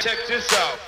check this out.